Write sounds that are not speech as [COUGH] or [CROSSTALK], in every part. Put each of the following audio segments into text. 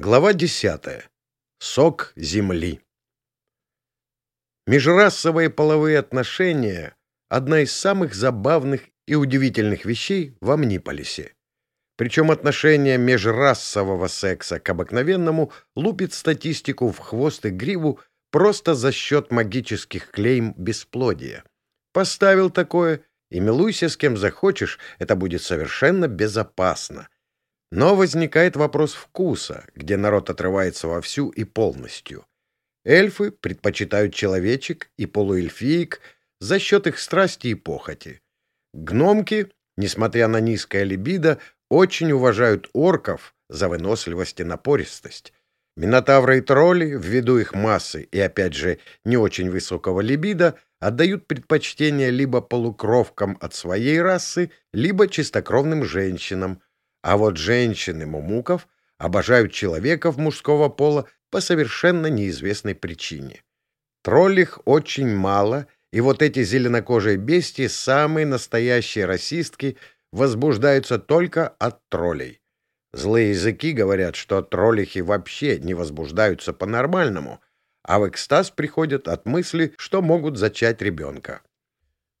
Глава 10. Сок земли. Межрасовые половые отношения – одна из самых забавных и удивительных вещей в Амниполисе. Причем отношение межрасового секса к обыкновенному лупит статистику в хвост и гриву просто за счет магических клейм бесплодия. Поставил такое, и милуйся с кем захочешь, это будет совершенно безопасно – но возникает вопрос вкуса, где народ отрывается вовсю и полностью. Эльфы предпочитают человечек и полуэльфиек за счет их страсти и похоти. Гномки, несмотря на низкое либидо, очень уважают орков за выносливость и напористость. Минотавры и тролли, ввиду их массы и, опять же, не очень высокого либидо, отдают предпочтение либо полукровкам от своей расы, либо чистокровным женщинам – а вот женщины мумуков обожают человеков мужского пола по совершенно неизвестной причине. Троллих очень мало, и вот эти зеленокожие бестии, самые настоящие расистки, возбуждаются только от троллей. Злые языки говорят, что троллихи вообще не возбуждаются по-нормальному, а в экстаз приходят от мысли, что могут зачать ребенка.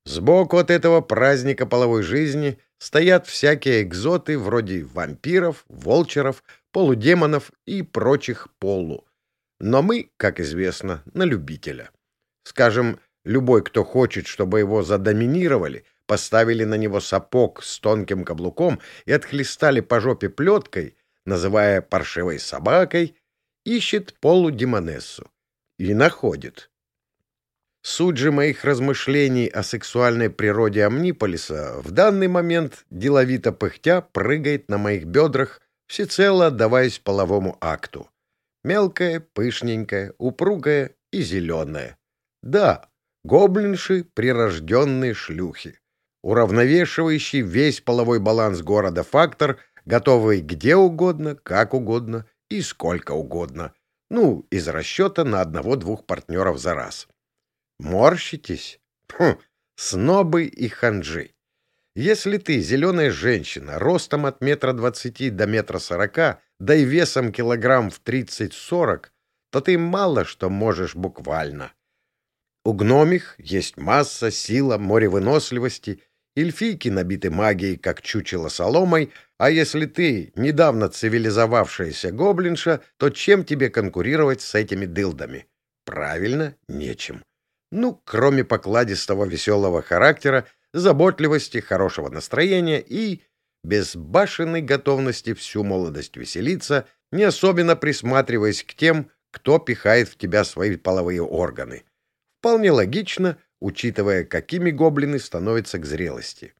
Сбоку от этого праздника половой жизни стоят всякие экзоты вроде вампиров, волчеров, полудемонов и прочих полу. Но мы, как известно, на любителя. Скажем, любой, кто хочет, чтобы его задоминировали, поставили на него сапог с тонким каблуком и отхлестали по жопе плеткой, называя паршивой собакой, ищет полудемонессу и находит. Суть же моих размышлений о сексуальной природе Амниполиса в данный момент, деловито пыхтя, прыгает на моих бедрах, всецело отдаваясь половому акту. Мелкая, пышненькая, упругая и зеленая. Да, гоблинши — прирожденные шлюхи. Уравновешивающий весь половой баланс города фактор, готовый где угодно, как угодно и сколько угодно. Ну, из расчета на одного-двух партнеров за раз. Морщитесь? Хм, снобы и ханжи. Если ты зеленая женщина, ростом от метра двадцати до метра сорока, да и весом килограмм в тридцать-сорок, то ты мало что можешь буквально. У гномих есть масса, сила, море выносливости, эльфийки набиты магией, как чучело соломой, а если ты недавно цивилизовавшаяся гоблинша, то чем тебе конкурировать с этими дылдами? Правильно, нечем. Ну, кроме покладистого веселого характера, заботливости, хорошего настроения и безбашенной готовности всю молодость веселиться, не особенно присматриваясь к тем, кто пихает в тебя свои половые органы. Вполне логично, учитывая, какими гоблины становятся к зрелости.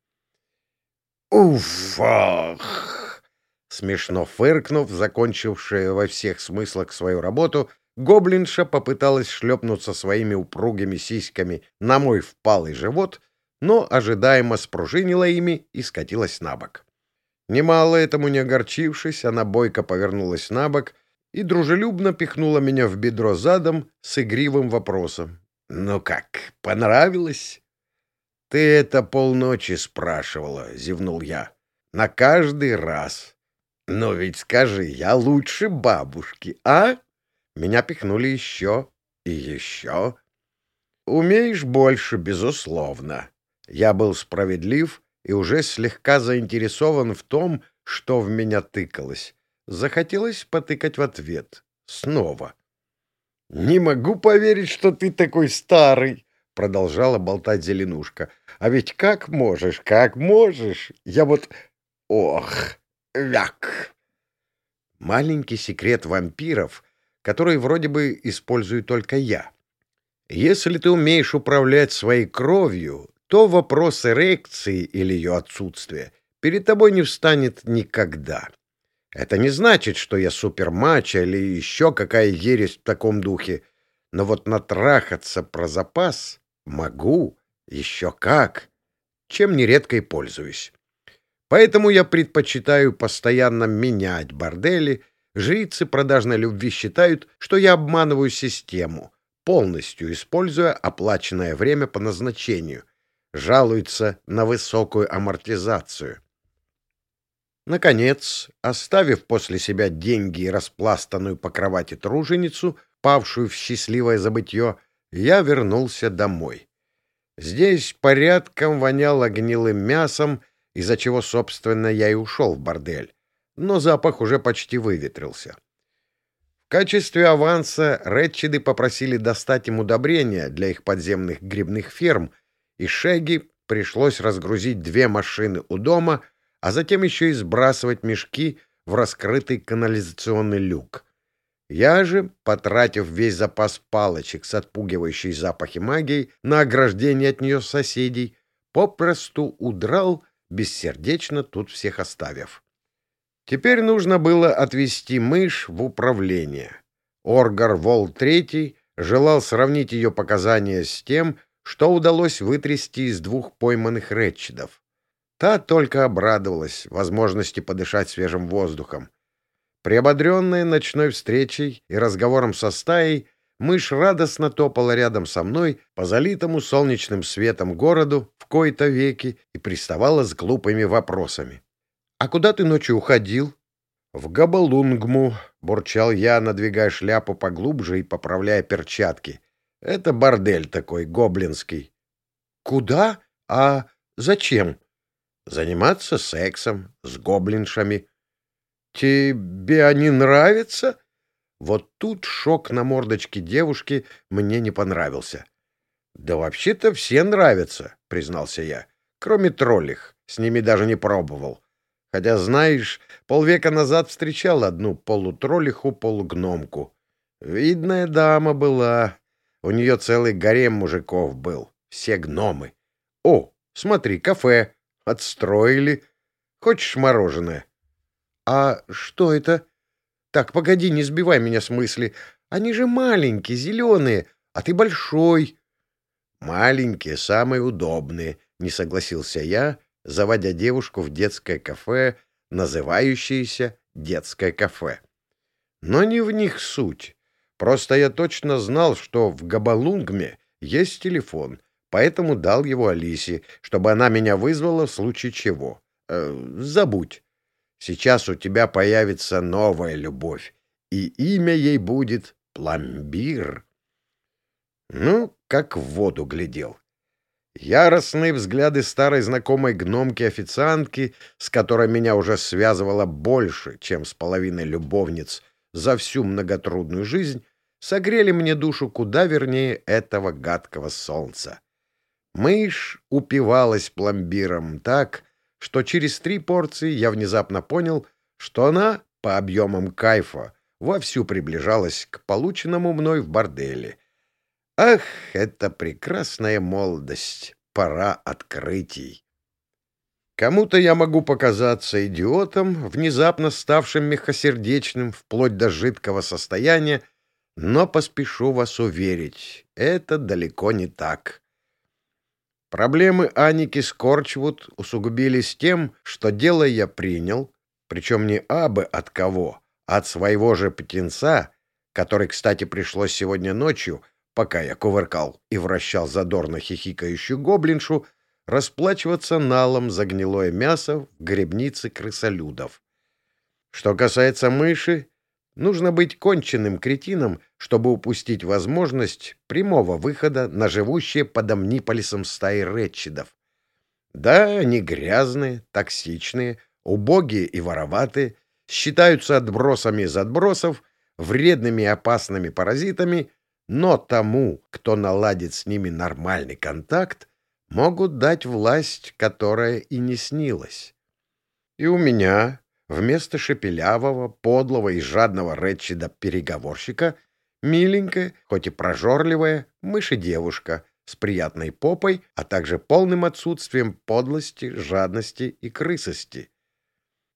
«Уф! Ах!» Смешно фыркнув, закончившая во всех смыслах свою работу, Гоблинша попыталась шлепнуться своими упругими сиськами на мой впалый живот, но ожидаемо спружинила ими и скатилась на бок. Немало этому не огорчившись, она бойко повернулась на бок и дружелюбно пихнула меня в бедро задом с игривым вопросом. «Ну как, понравилось?» «Ты это полночи спрашивала», — зевнул я. «На каждый раз. Но ведь скажи, я лучше бабушки, а?» Меня пихнули еще и еще. Умеешь больше, безусловно. Я был справедлив и уже слегка заинтересован в том, что в меня тыкалось. Захотелось потыкать в ответ. Снова. — Не могу поверить, что ты такой старый, — продолжала болтать Зеленушка. — А ведь как можешь, как можешь? Я вот... Ох, ляк! Маленький секрет вампиров — который вроде бы использую только я. Если ты умеешь управлять своей кровью, то вопрос эрекции или ее отсутствия перед тобой не встанет никогда. Это не значит, что я супермачо или еще какая ересь в таком духе, но вот натрахаться про запас могу, еще как, чем нередко и пользуюсь. Поэтому я предпочитаю постоянно менять бордели, Жрицы продажной любви считают, что я обманываю систему, полностью используя оплаченное время по назначению. Жалуются на высокую амортизацию. Наконец, оставив после себя деньги и распластанную по кровати труженицу, павшую в счастливое забытье, я вернулся домой. Здесь порядком воняло гнилым мясом, из-за чего, собственно, я и ушел в бордель. Но запах уже почти выветрился. В качестве аванса Ретчиды попросили достать им удобрения для их подземных грибных ферм, и Шеги пришлось разгрузить две машины у дома — а затем еще и сбрасывать мешки в раскрытый канализационный люк. Я же, потратив весь запас палочек с отпугивающей запахи магии на ограждение от нее соседей, попросту удрал, бессердечно тут всех оставив. Теперь нужно было отвести мышь в управление. Оргар Вол III желал сравнить ее показания с тем, что удалось вытрясти из двух пойманных ретчидов. Та только обрадовалась возможности подышать свежим воздухом. Приободренная ночной встречей и разговором со стаей, мышь радостно топала рядом со мной по залитому солнечным светом городу в кои-то веки и приставала с глупыми вопросами. — А куда ты ночью уходил? — В Габалунгму, — бурчал я, надвигая шляпу поглубже и поправляя перчатки. — Это бордель такой, гоблинский. — Куда? А зачем? — заниматься сексом с гоблиншами. Тебе они нравятся? Вот тут шок на мордочке девушки мне не понравился. Да вообще-то все нравятся, признался я, кроме троллих, с ними даже не пробовал. Хотя, знаешь, полвека назад встречал одну полутроллиху-полугномку. Видная дама была. У нее целый гарем мужиков был. Все гномы. О, смотри, кафе. Отстроили. Хочешь мороженое? — А что это? — Так, погоди, не сбивай меня с мысли. Они же маленькие, зеленые, а ты большой. — Маленькие, самые удобные, — не согласился я, заводя девушку в детское кафе, называющееся «детское кафе». Но не в них суть. Просто я точно знал, что в Габалунгме есть телефон, поэтому дал его Алисе, чтобы она меня вызвала в случае чего. Э, забудь. Сейчас у тебя появится новая любовь, и имя ей будет Пломбир. Ну, как в воду глядел. Яростные взгляды старой знакомой гномки-официантки, с которой меня уже связывало больше, чем с половиной любовниц за всю многотрудную жизнь, согрели мне душу куда вернее этого гадкого солнца. Мышь упивалась пломбиром так, что через три порции я внезапно понял, что она, по объемам кайфа, вовсю приближалась к полученному мной в борделе. Ах, это прекрасная молодость! Пора открытий! Кому-то я могу показаться идиотом, внезапно ставшим мягкосердечным, вплоть до жидкого состояния, но поспешу вас уверить, это далеко не так. Проблемы Аники Скорчвуд усугубились тем, что дело я принял, причем не абы от кого, а от своего же птенца, который, кстати, пришлось сегодня ночью, пока я кувыркал и вращал задорно хихикающую гоблиншу, расплачиваться налом за гнилое мясо в гребнице крысолюдов. Что касается мыши, Нужно быть конченным кретином, чтобы упустить возможность прямого выхода на живущие под Амниполисом стаи ретчидов. Да, они грязные, токсичные, убогие и вороватые, считаются отбросами из отбросов, вредными и опасными паразитами, но тому, кто наладит с ними нормальный контакт, могут дать власть, которая и не снилась. И у меня, Вместо шепелявого, подлого и жадного Ретчида-переговорщика миленькая, хоть и прожорливая, мыши-девушка с приятной попой, а также полным отсутствием подлости, жадности и крысости.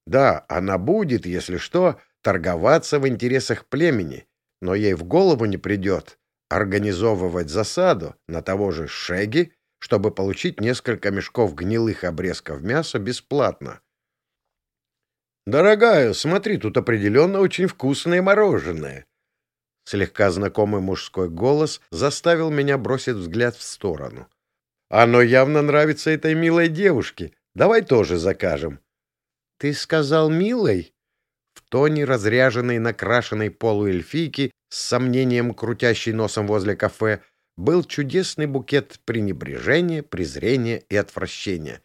Да, она будет, если что, торговаться в интересах племени, но ей в голову не придет организовывать засаду на того же Шеги, чтобы получить несколько мешков гнилых обрезков мяса бесплатно. «Дорогая, смотри, тут определенно очень вкусное мороженое». Слегка знакомый мужской голос заставил меня бросить взгляд в сторону. «Оно явно нравится этой милой девушке. Давай тоже закажем». Ты сказал милой? В тоне разряженной накрашенной полуэльфийки с сомнением крутящей носом возле кафе был чудесный букет пренебрежения, презрения и отвращения.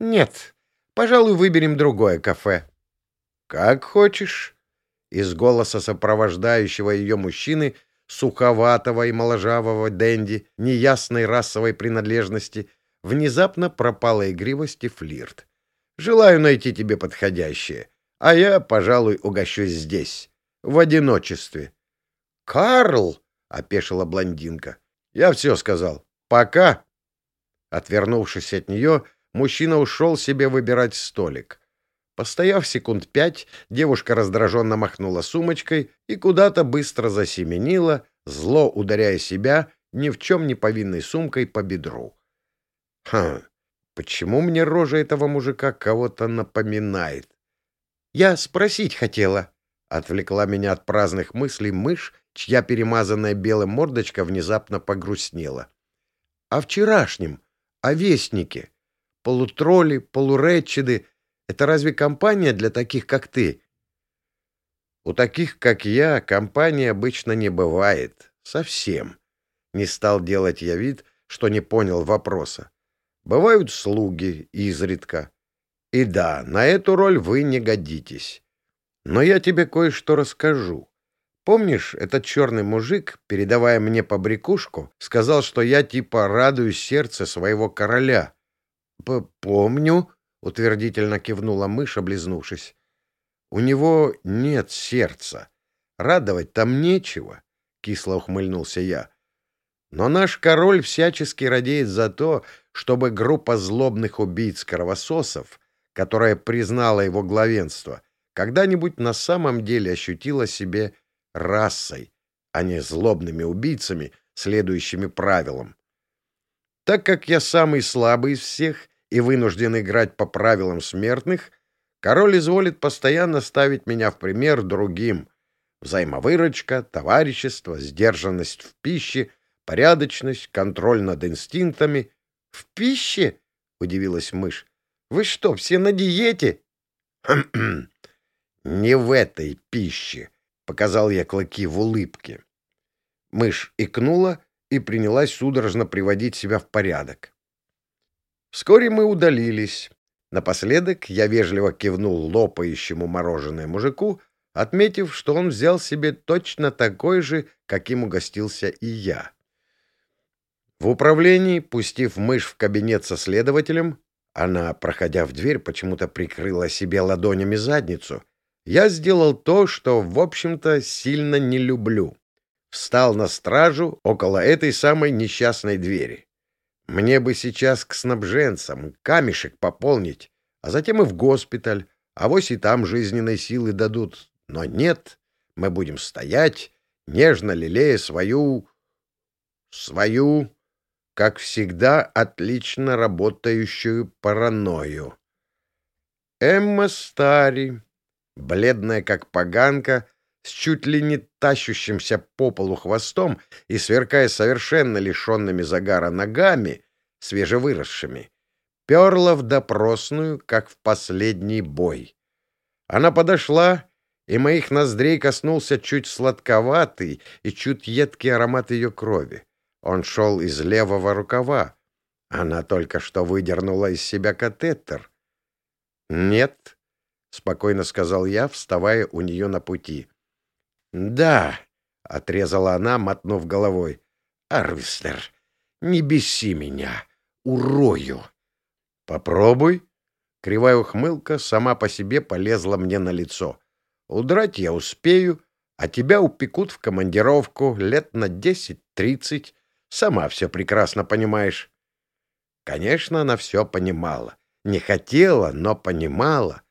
«Нет, пожалуй, выберем другое кафе». «Как хочешь». Из голоса сопровождающего ее мужчины, суховатого и моложавого Дэнди, неясной расовой принадлежности, внезапно пропала игривость и флирт. «Желаю найти тебе подходящее, а я, пожалуй, угощусь здесь, в одиночестве». «Карл!» — опешила блондинка. «Я все сказал. Пока!» Отвернувшись от нее, мужчина ушел себе выбирать столик. Постояв секунд пять, девушка раздраженно махнула сумочкой и куда-то быстро засеменила, зло ударяя себя ни в чем не повинной сумкой по бедру. Хм, почему мне рожа этого мужика кого-то напоминает? Я спросить хотела. Отвлекла меня от праздных мыслей мышь, чья перемазанная белым мордочка внезапно погрустнела. О вчерашнем, о вестнике. Полутроли, полуречиды — это разве компания для таких, как ты? У таких, как я, компании обычно не бывает. Совсем. Не стал делать я вид, что не понял вопроса. Бывают слуги, изредка. И да, на эту роль вы не годитесь. Но я тебе кое-что расскажу. Помнишь, этот черный мужик, передавая мне побрякушку, сказал, что я типа радую сердце своего короля? — Помню, — утвердительно кивнула мышь, облизнувшись. — У него нет сердца. Радовать там нечего, — кисло ухмыльнулся я. Но наш король всячески радеет за то, чтобы группа злобных убийц-кровососов, которая признала его главенство, когда-нибудь на самом деле ощутила себе расой, а не злобными убийцами, следующими правилам. Так как я самый слабый из всех и вынужден играть по правилам смертных, король изволит постоянно ставить меня в пример другим. Взаимовыручка, товарищество, сдержанность в пище, порядочность, контроль над инстинктами. — В пище? — удивилась мышь. — Вы что, все на диете? [CLEARS THROAT] — Не в этой пище, — показал я клыки в улыбке. Мышь икнула и принялась судорожно приводить себя в порядок. Вскоре мы удалились. Напоследок я вежливо кивнул лопающему мороженое мужику, отметив, что он взял себе точно такой же, каким угостился и я. В управлении, пустив мышь в кабинет со следователем, она, проходя в дверь, почему-то прикрыла себе ладонями задницу — я сделал то, что, в общем-то, сильно не люблю. Встал на стражу около этой самой несчастной двери. Мне бы сейчас к снабженцам камешек пополнить, а затем и в госпиталь, а вось и там жизненной силы дадут. Но нет, мы будем стоять, нежно лелея свою... свою, как всегда, отлично работающую паранойю. Эмма Стари, бледная как поганка, с чуть ли не тащущимся по полу хвостом и сверкая совершенно лишенными загара ногами, свежевыросшими, перла в допросную, как в последний бой. Она подошла, и моих ноздрей коснулся чуть сладковатый и чуть едкий аромат ее крови. Он шел из левого рукава. Она только что выдернула из себя катетер. Нет, — спокойно сказал я, вставая у нее на пути. «Да», — отрезала она, мотнув головой. «Арвистер, не беси меня, урою». «Попробуй». Кривая ухмылка сама по себе полезла мне на лицо. «Удрать я успею, а тебя упекут в командировку лет на десять-тридцать. Сама все прекрасно понимаешь». Конечно, она все понимала. Не хотела, но понимала.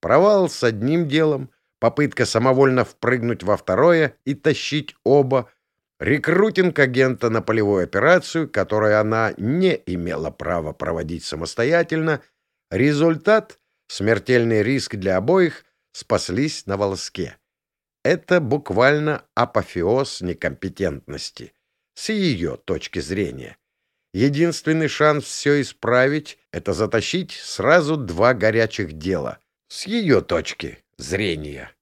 Провал с одним делом, попытка самовольно впрыгнуть во второе и тащить оба, рекрутинг агента на полевую операцию, которую она не имела права проводить самостоятельно, результат — смертельный риск для обоих — спаслись на волоске. Это буквально апофеоз некомпетентности, с ее точки зрения. Единственный шанс все исправить — это затащить сразу два горячих дела С ее точки зрения.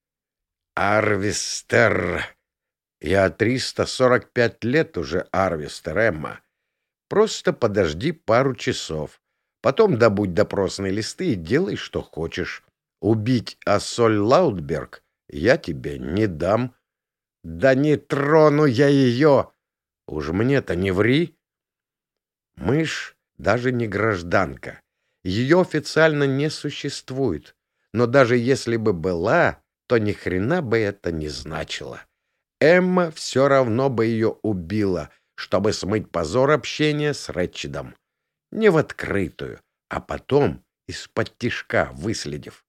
Арвистер. Я 345 лет уже Арвистер, Эмма. Просто подожди пару часов. Потом добудь допросные листы и делай, что хочешь. Убить Ассоль Лаудберг я тебе не дам. Да не трону я ее! Уж мне-то не ври. Мышь даже не гражданка. Ее официально не существует. Но даже если бы была, то ни хрена бы это не значило. Эмма все равно бы ее убила, чтобы смыть позор общения с Рэтчедом. Не в открытую, а потом из-под тишка выследив.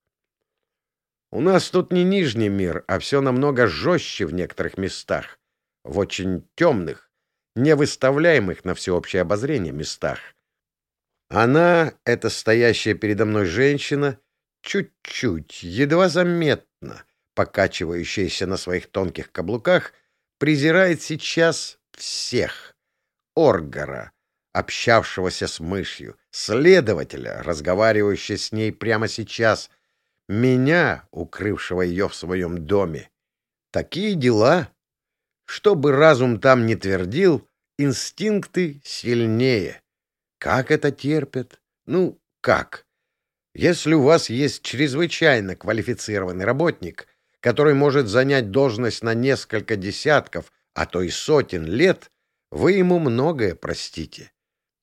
У нас тут не нижний мир, а все намного жестче в некоторых местах, в очень темных, не выставляемых на всеобщее обозрение местах. Она, эта стоящая передо мной женщина, чуть-чуть, едва заметно, покачивающаяся на своих тонких каблуках, презирает сейчас всех. Оргара, общавшегося с мышью, следователя, разговаривающего с ней прямо сейчас, меня, укрывшего ее в своем доме. Такие дела. Что бы разум там не твердил, инстинкты сильнее. Как это терпят? Ну, как? Если у вас есть чрезвычайно квалифицированный работник, который может занять должность на несколько десятков, а то и сотен лет, вы ему многое простите.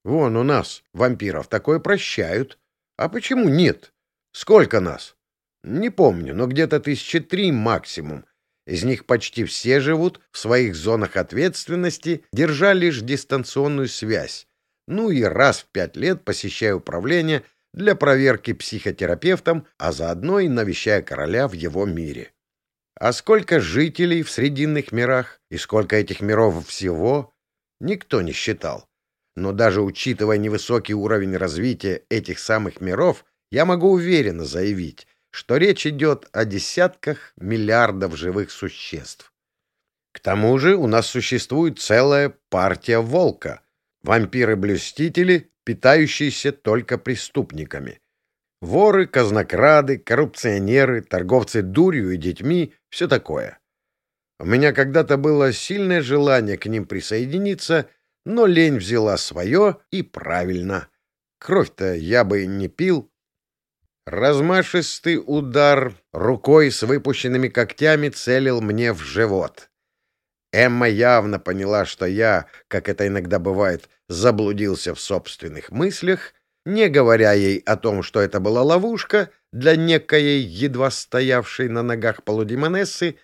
Вон у нас, вампиров, такое прощают. А почему нет? Сколько нас? Не помню, но где-то тысячи три максимум. Из них почти все живут в своих зонах ответственности, держа лишь дистанционную связь. Ну и раз в пять лет посещая управление для проверки психотерапевтом, а заодно и навещая короля в его мире. А сколько жителей в Срединных мирах и сколько этих миров всего, никто не считал. Но даже учитывая невысокий уровень развития этих самых миров, я могу уверенно заявить, что речь идет о десятках миллиардов живых существ. К тому же у нас существует целая партия волка — вампиры-блюстители, питающиеся только преступниками. Воры, казнокрады, коррупционеры, торговцы дурью и детьми — все такое. У меня когда-то было сильное желание к ним присоединиться, но лень взяла свое, и правильно. Кровь-то я бы не пил. Размашистый удар рукой с выпущенными когтями целил мне в живот. Эмма явно поняла, что я, как это иногда бывает, заблудился в собственных мыслях не говоря ей о том, что это была ловушка для некоей едва стоявшей на ногах полудемонессы,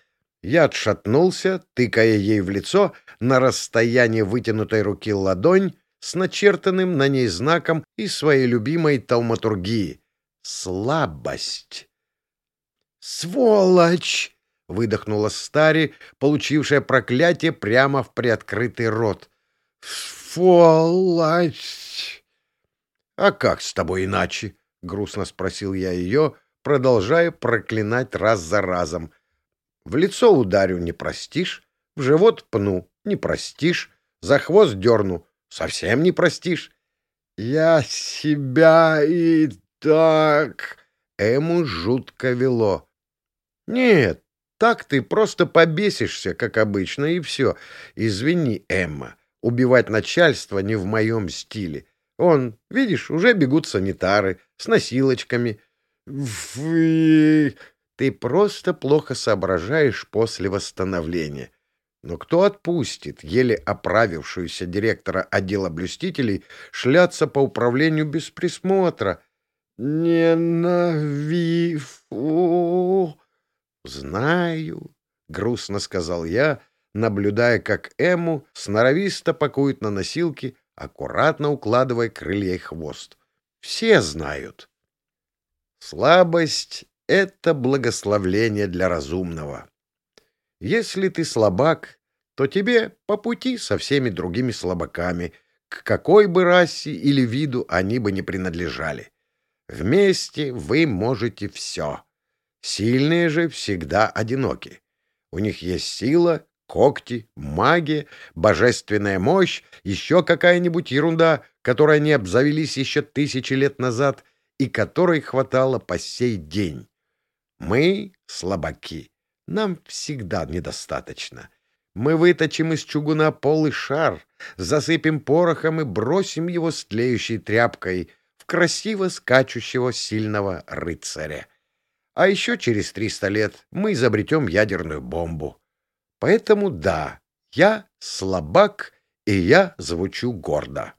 я отшатнулся, тыкая ей в лицо на расстоянии вытянутой руки ладонь с начертанным на ней знаком из своей любимой тауматургии — слабость. «Сволочь!» — выдохнула Стари, получившая проклятие прямо в приоткрытый рот. «Сволочь!» «А как с тобой иначе?» — грустно спросил я ее, продолжая проклинать раз за разом. «В лицо ударю — не простишь, в живот пну — не простишь, за хвост дерну — совсем не простишь». «Я себя и так...» Эму жутко вело. «Нет, так ты просто побесишься, как обычно, и все. Извини, Эмма, убивать начальство не в моем стиле. Он, видишь, уже бегут санитары с носилочками. Вы... Ты просто плохо соображаешь после восстановления. Но кто отпустит еле оправившуюся директора отдела блюстителей шляться по управлению без присмотра? Ненавижу. Знаю, — грустно сказал я, наблюдая, как Эму сноровисто пакуют на носилки аккуратно укладывая крылья и хвост. Все знают. Слабость — это благословление для разумного. Если ты слабак, то тебе по пути со всеми другими слабаками, к какой бы расе или виду они бы не принадлежали. Вместе вы можете все. Сильные же всегда одиноки. У них есть сила, когти, магия, божественная мощь, еще какая-нибудь ерунда, которой они обзавелись еще тысячи лет назад и которой хватало по сей день. Мы слабаки. Нам всегда недостаточно. Мы выточим из чугуна полый шар, засыпем порохом и бросим его с тлеющей тряпкой в красиво скачущего сильного рыцаря. А еще через триста лет мы изобретем ядерную бомбу. Поэтому да, я слабак, и я звучу гордо.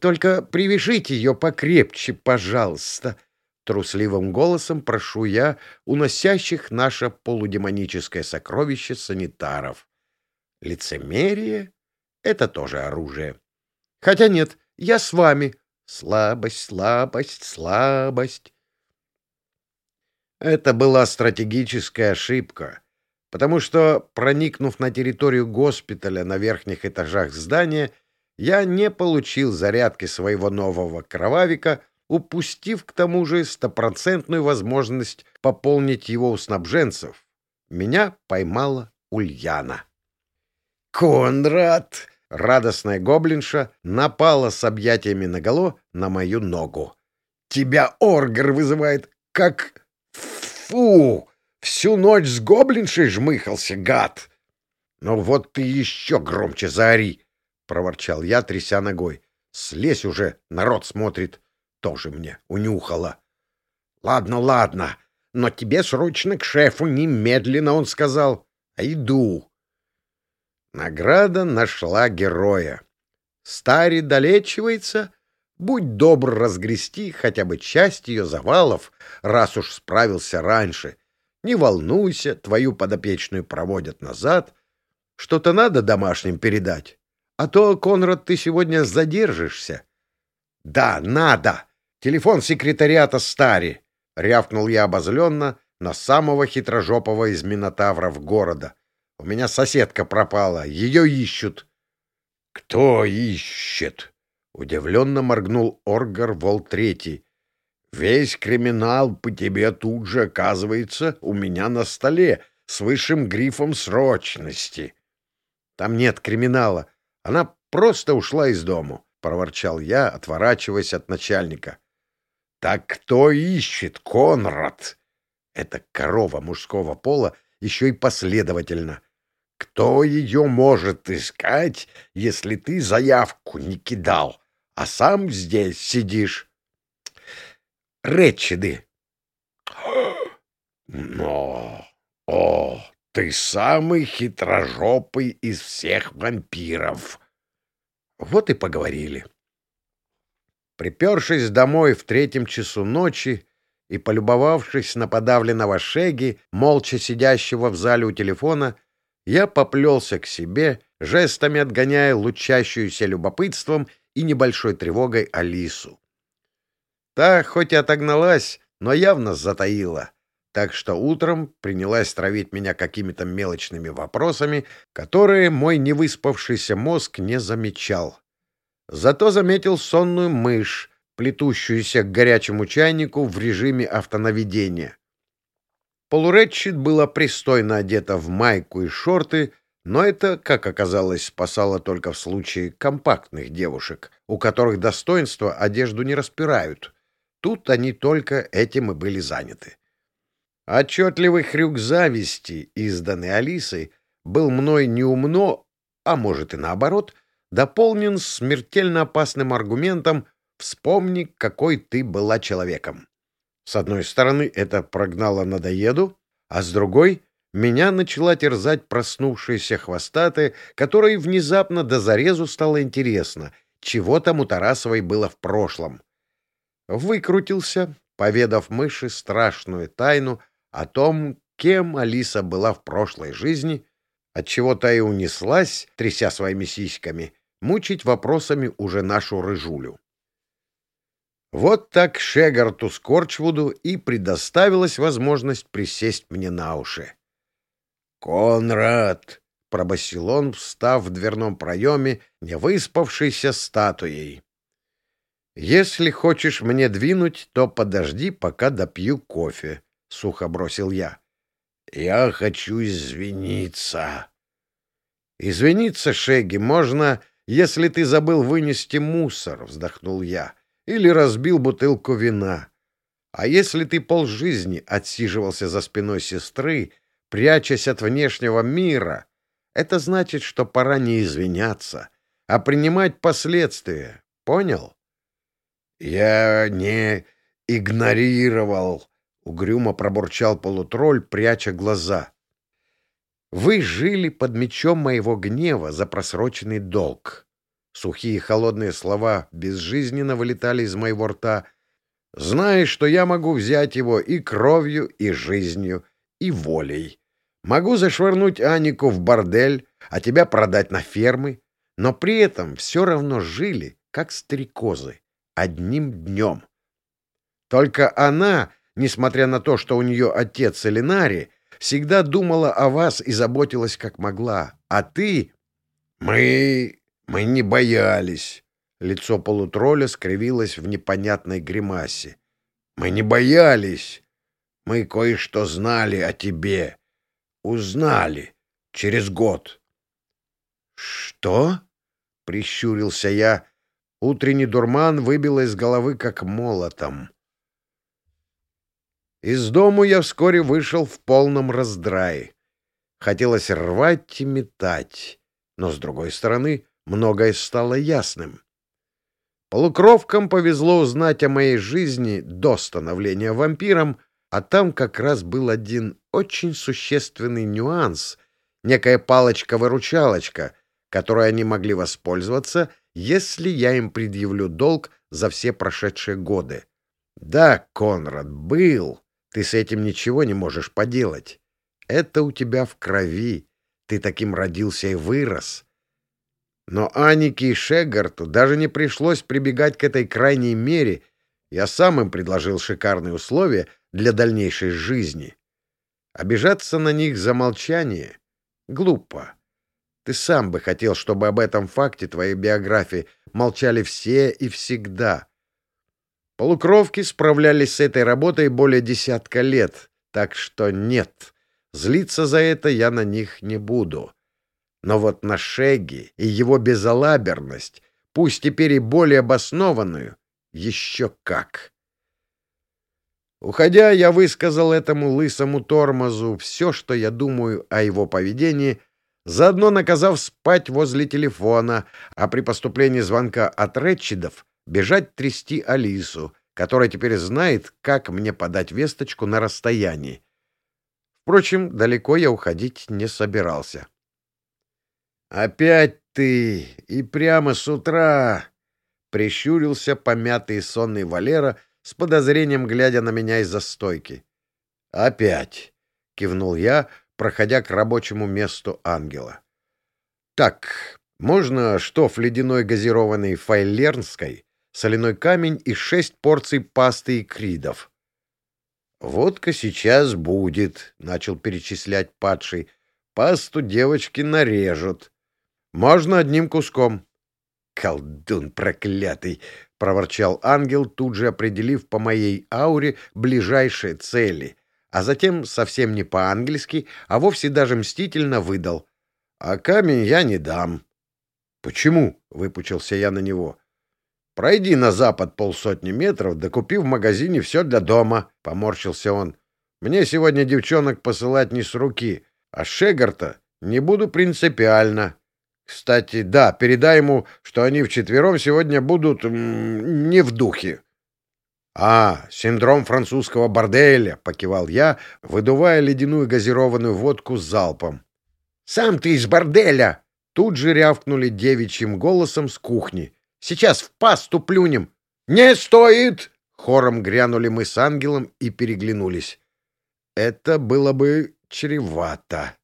Только привяжите ее покрепче, пожалуйста, Трусливым голосом прошу я уносящих наше полудемоническое сокровище санитаров. Лицемерие — это тоже оружие. Хотя нет, я с вами. Слабость, слабость, слабость. Это была стратегическая ошибка, потому что, проникнув на территорию госпиталя на верхних этажах здания, я не получил зарядки своего нового кровавика — упустив к тому же стопроцентную возможность пополнить его у снабженцев. Меня поймала Ульяна. «Конрад!» — радостная гоблинша напала с объятиями наголо на мою ногу. «Тебя Оргер вызывает как... Фу! Всю ночь с гоблиншей жмыхался, гад!» «Ну вот ты еще громче заори!» — проворчал я, тряся ногой. «Слезь уже, народ смотрит!» тоже мне унюхала. — Ладно, ладно, но тебе срочно к шефу немедленно, — он сказал. — А иду. Награда нашла героя. Стари долечивается, будь добр разгрести хотя бы часть ее завалов, раз уж справился раньше. Не волнуйся, твою подопечную проводят назад. Что-то надо домашним передать. А то, Конрад, ты сегодня задержишься. — Да, надо! Телефон секретариата Стари! — рявкнул я обозленно на самого хитрожопого из минотавров города. У меня соседка пропала, ее ищут. — Кто ищет? — удивленно моргнул Оргар Вол Третий. — Весь криминал по тебе тут же оказывается у меня на столе с высшим грифом срочности. — Там нет криминала. Она просто ушла из дому, — проворчал я, отворачиваясь от начальника. — так кто ищет, Конрад? Это корова мужского пола еще и последовательно. Кто ее может искать, если ты заявку не кидал, а сам здесь сидишь? Речиды. Но, о, ты самый хитрожопый из всех вампиров. Вот и поговорили. Припершись домой в третьем часу ночи и полюбовавшись на подавленного Шеги, молча сидящего в зале у телефона, я поплелся к себе, жестами отгоняя лучащуюся любопытством и небольшой тревогой Алису. Та хоть и отогналась, но явно затаила, так что утром принялась травить меня какими-то мелочными вопросами, которые мой невыспавшийся мозг не замечал. Зато заметил сонную мышь, плетущуюся к горячему чайнику в режиме автонаведения. Полуретчит была пристойно одета в майку и шорты, но это, как оказалось, спасало только в случае компактных девушек, у которых достоинства одежду не распирают. Тут они только этим и были заняты. Отчетливый хрюк зависти, изданный Алисой, был мной неумно, а может и наоборот, дополнен смертельно опасным аргументом «вспомни, какой ты была человеком». С одной стороны, это прогнало надоеду, а с другой — меня начала терзать проснувшаяся хвостатая, которой внезапно до зарезу стало интересно, чего там у Тарасовой было в прошлом. Выкрутился, поведав мыши страшную тайну о том, кем Алиса была в прошлой жизни, отчего та и унеслась, тряся своими сиськами, мучить вопросами уже нашу рыжулю. Вот так Шегарту Скорчвуду и предоставилась возможность присесть мне на уши. «Конрад!» — пробасил он, встав в дверном проеме, невыспавшейся статуей. «Если хочешь мне двинуть, то подожди, пока допью кофе», — сухо бросил я. «Я хочу извиниться». «Извиниться, Шеги, можно если ты забыл вынести мусор, — вздохнул я, — или разбил бутылку вина. А если ты полжизни отсиживался за спиной сестры, прячась от внешнего мира, это значит, что пора не извиняться, а принимать последствия. Понял? Я не игнорировал, — угрюмо пробурчал полутролль, пряча глаза. Вы жили под мечом моего гнева за просроченный долг. Сухие холодные слова безжизненно вылетали из моего рта, зная, что я могу взять его и кровью, и жизнью, и волей. Могу зашвырнуть Анику в бордель, а тебя продать на фермы, но при этом все равно жили, как стрекозы, одним днем. Только она, несмотря на то, что у нее отец Элинари, всегда думала о вас и заботилась как могла, а ты... Мы... мы не боялись. Лицо полутролля скривилось в непонятной гримасе. Мы не боялись. Мы кое-что знали о тебе. Узнали. Через год. Что? — прищурился я. Утренний дурман выбил из головы как молотом. Из дому я вскоре вышел в полном раздрае. Хотелось рвать и метать, но, с другой стороны, многое стало ясным. Полукровкам повезло узнать о моей жизни до становления вампиром, а там как раз был один очень существенный нюанс, некая палочка-выручалочка, которой они могли воспользоваться, если я им предъявлю долг за все прошедшие годы. Да, Конрад, был. Ты с этим ничего не можешь поделать. Это у тебя в крови. Ты таким родился и вырос. Но Анике и Шегарту даже не пришлось прибегать к этой крайней мере. Я сам им предложил шикарные условия для дальнейшей жизни. Обижаться на них за молчание — глупо. Ты сам бы хотел, чтобы об этом факте твоей биографии молчали все и всегда. Полукровки справлялись с этой работой более десятка лет, так что нет, злиться за это я на них не буду. Но вот на Шеги и его безалаберность, пусть теперь и более обоснованную, еще как. Уходя, я высказал этому лысому тормозу все, что я думаю о его поведении, заодно наказав спать возле телефона, а при поступлении звонка от Ретчидов бежать трясти Алису, которая теперь знает, как мне подать весточку на расстоянии. Впрочем, далеко я уходить не собирался. «Опять ты! И прямо с утра!» — прищурился помятый сонный Валера, с подозрением глядя на меня из-за стойки. «Опять!» — кивнул я, проходя к рабочему месту ангела. «Так, можно штоф ледяной газированной файлернской, соляной камень и шесть порций пасты и кридов. «Водка сейчас будет», — начал перечислять падший. «Пасту девочки нарежут. Можно одним куском». «Колдун проклятый!» — проворчал ангел, тут же определив по моей ауре ближайшие цели, а затем совсем не по-ангельски, а вовсе даже мстительно выдал. «А камень я не дам». «Почему?» — выпучился я на него. Пройди на запад полсотни метров, да купи в магазине все для дома, — поморщился он. Мне сегодня девчонок посылать не с руки, а Шегарта не буду принципиально. Кстати, да, передай ему, что они вчетвером сегодня будут не в духе. — А, синдром французского борделя, — покивал я, выдувая ледяную газированную водку с залпом. — Сам ты из борделя! — тут же рявкнули девичьим голосом с кухни. Сейчас в пасту плюнем. Не стоит! Хором грянули мы с ангелом и переглянулись. Это было бы чревато.